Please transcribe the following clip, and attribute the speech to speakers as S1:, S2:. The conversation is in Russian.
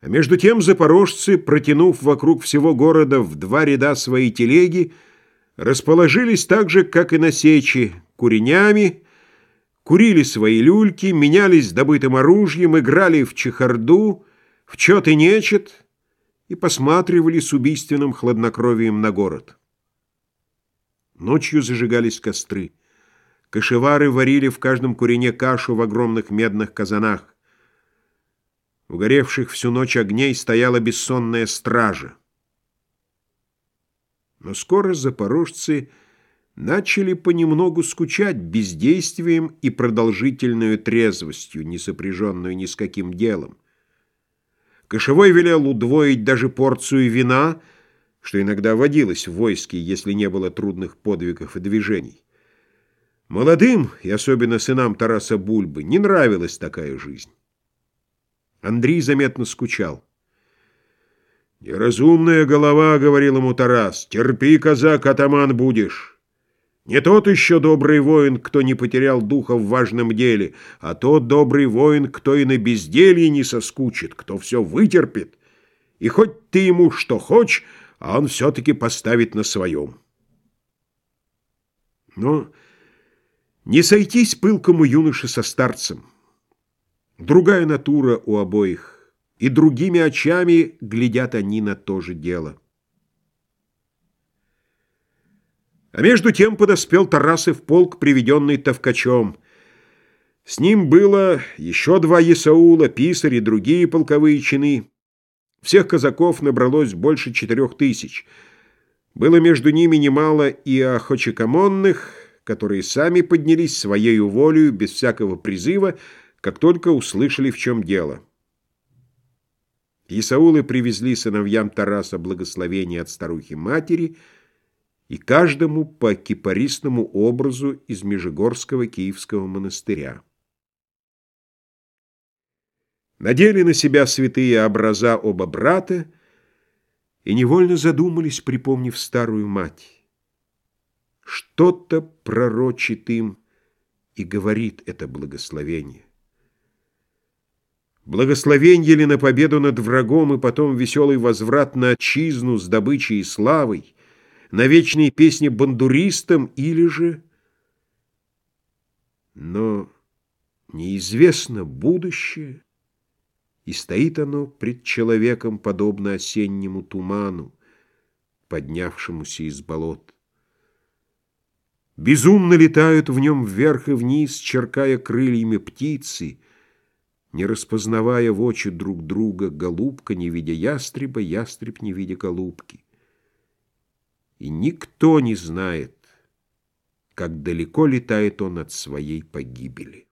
S1: А между тем запорожцы, протянув вокруг всего города в два ряда свои телеги, расположились так же, как и на сечи, куренями, курили свои люльки, менялись добытым оружием, играли в чехарду, в чет и нечет и посматривали с убийственным хладнокровием на город. Ночью зажигались костры. Кошевары варили в каждом курине кашу в огромных медных казанах. Угоревших всю ночь огней стояла бессонная стража. Но скоро запорожцы начали понемногу скучать бездействием и продолжительной трезвостью, не сопряженную ни с каким делом. Кошевой велел удвоить даже порцию вина, что иногда водилось в войске, если не было трудных подвигов и движений. Молодым, и особенно сынам Тараса Бульбы, не нравилась такая жизнь. Андрей заметно скучал. «Неразумная голова», — говорил ему Тарас, — «терпи, казак, атаман будешь. Не тот еще добрый воин, кто не потерял духа в важном деле, а тот добрый воин, кто и на безделье не соскучит, кто все вытерпит. И хоть ты ему что хочешь, а он все-таки поставит на своем». Но не сойтись пылкому юноше со старцем. Другая натура у обоих, и другими очами глядят они на то же дело. А между тем подоспел Тарасов полк, приведенный Тавкачом. С ним было еще два Есаула, писарь и другие полковые чины. Всех казаков набралось больше четырех тысяч. Было между ними немало и охочекомонных, которые сами поднялись своей волею, без всякого призыва, как только услышали, в чем дело. Исаулы привезли сыновьям Тараса благословение от старухи-матери и каждому по кипарисному образу из Межигорского Киевского монастыря. Надели на себя святые образа оба брата и невольно задумались, припомнив старую мать. Что-то пророчит им и говорит это благословение. Благословенье ли на победу над врагом и потом веселый возврат на отчизну с добычей и славой, на вечные песни бандуристам или же... Но неизвестно будущее, и стоит оно пред человеком, подобно осеннему туману, поднявшемуся из болот. Безумно летают в нем вверх и вниз, черкая крыльями птицы — не распознавая в очи друг друга, голубка, не видя ястреба, ястреб, не видя голубки. И никто не знает, как далеко летает он от своей погибели.